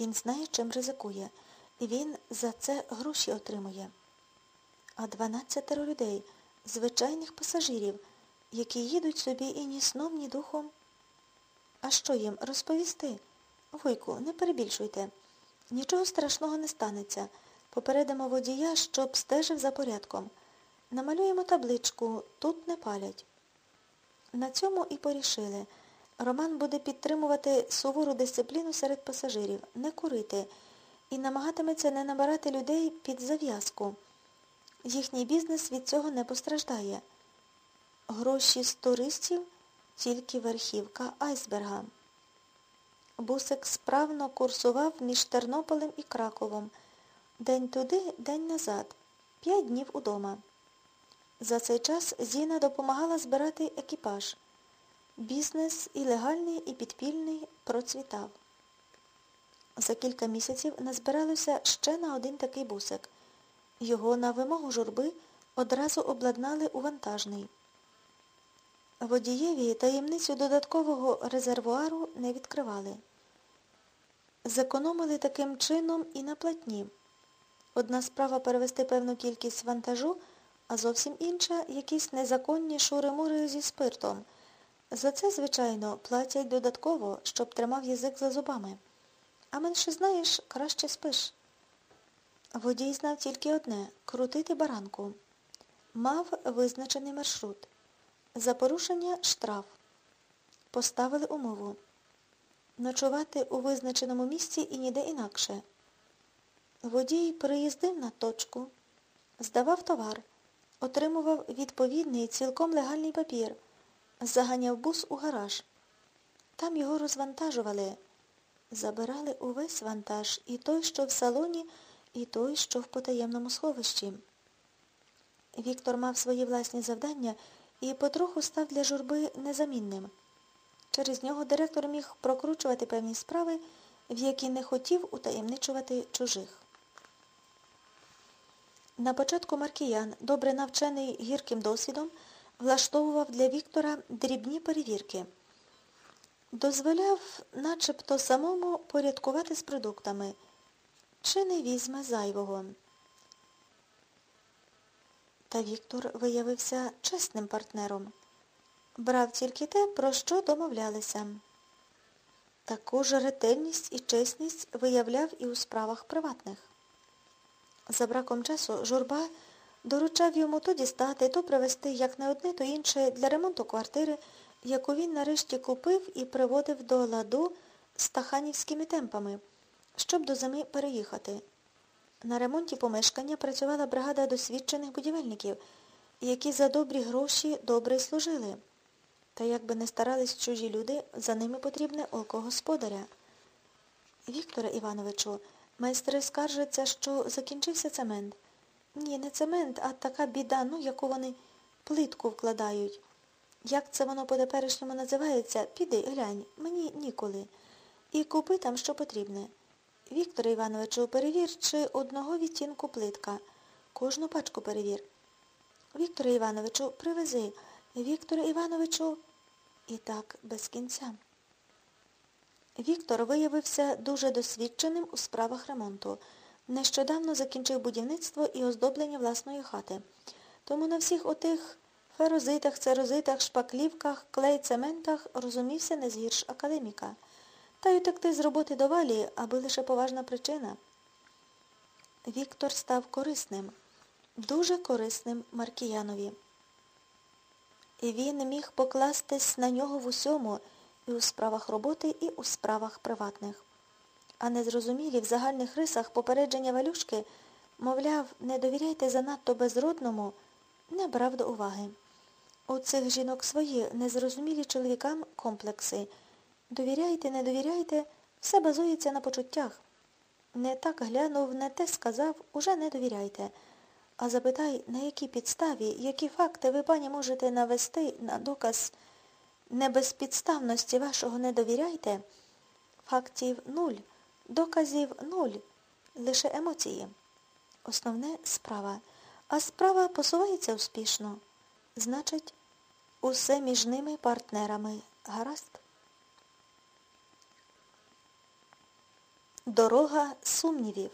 Він знає, чим ризикує. Він за це гроші отримує. А дванадцятеро людей, звичайних пасажирів, які їдуть собі і ні сном, ні духом. А що їм розповісти? Вуйку, не перебільшуйте. Нічого страшного не станеться. Попередимо водія, щоб стежив за порядком. Намалюємо табличку Тут не палять. На цьому і порішили. Роман буде підтримувати сувору дисципліну серед пасажирів, не курити і намагатиметься не набирати людей під зав'язку. Їхній бізнес від цього не постраждає. Гроші з туристів тільки верхівка айсберга. Бусик справно курсував між Тернополем і Краковом. День туди, день назад. П'ять днів удома. За цей час Зіна допомагала збирати екіпаж. Бізнес і легальний, і підпільний процвітав. За кілька місяців назбиралося ще на один такий бусик. Його на вимогу журби одразу обладнали у вантажний. Водієві таємницю додаткового резервуару не відкривали. Зекономили таким чином і на платні. Одна справа перевести певну кількість вантажу, а зовсім інша якісь незаконні шури-мури зі спиртом. За це, звичайно, платять додатково, щоб тримав язик за зубами. А менше знаєш, краще спиш. Водій знав тільки одне крутити баранку. Мав визначений маршрут. За порушення штраф. Поставили умову. Ночувати у визначеному місці і ніде інакше. Водій приїздив на точку, здавав товар, отримував відповідний цілком легальний папір, заганяв бус у гараж. Там його розвантажували. Забирали увесь вантаж, і той, що в салоні, і той, що в потаємному сховищі. Віктор мав свої власні завдання і потроху став для журби незамінним. Через нього директор міг прокручувати певні справи, в які не хотів утаємничувати чужих. На початку Маркіян, добре навчений гірким досвідом, влаштовував для Віктора дрібні перевірки. Дозволяв начебто самому порядкувати з продуктами, чи не візьме зайвого. Та Віктор виявився чесним партнером. Брав тільки те, про що домовлялися. Таку ж ретельність і чесність виявляв і у справах приватних. За браком часу журба доручав йому то дістати, то привезти як не одне, то інше для ремонту квартири, яку він нарешті купив і приводив до ладу стаханівськими темпами, щоб до зими переїхати. На ремонті помешкання працювала бригада досвідчених будівельників, які за добрі гроші добре служили. Та як би не старались чужі люди, за ними потрібне око господаря. Вікторе Івановичу, майстри скаржаться, що закінчився цемент. Ні, не цемент, а така біда, ну, яку вони плитку вкладають. Як це воно по-теперішньому називається, піди, глянь, мені ніколи. І купи там, що потрібне. Вікторе Івановичу, перевір, чи одного відтінку плитка. Кожну пачку перевір. Вікторе Івановичу, привези. Вікторе Івановичу, і так без кінця. Віктор виявився дуже досвідченим у справах ремонту. Нещодавно закінчив будівництво і оздоблення власної хати. Тому на всіх отих ферозитах, церозитах, шпаклівках, клей, цементах розумівся не згірш академіка. Та й утекти з роботи до валі, аби лише поважна причина. Віктор став корисним, дуже корисним Маркіянові. І він міг покластись на нього в усьому, і у справах роботи, і у справах приватних. А незрозумілі в загальних рисах попередження валюшки, мовляв, не довіряйте занадто безродному, не брав до уваги. У цих жінок свої незрозумілі чоловікам комплекси. Довіряйте, не довіряйте, все базується на почуттях. Не так глянув, не те сказав, уже не довіряйте. А запитай, на якій підставі, які факти ви, пані, можете навести на доказ небезпідставності вашого не довіряйте, фактів нуль, доказів нуль, лише емоції. Основне справа. А справа посувається успішно. Значить, усе між ними партнерами. Гаразд? Дорога сумнівів.